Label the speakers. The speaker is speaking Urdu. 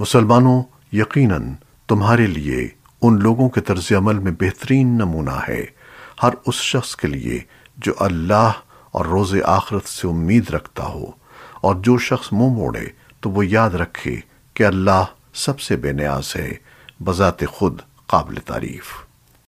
Speaker 1: مسلمانوں، یقیناً تمہارے لیے ان لوگوں کے طرز عمل میں بہترین نمونہ ہے۔ ہر اس شخص کے لیے جو اللہ اور روز آخرت سے امید رکھتا ہو، اور جو شخص منہ موڑے تو وہ یاد رکھے کہ اللہ سب سے بے نیاز ہے، بذات خود قابل تعریف۔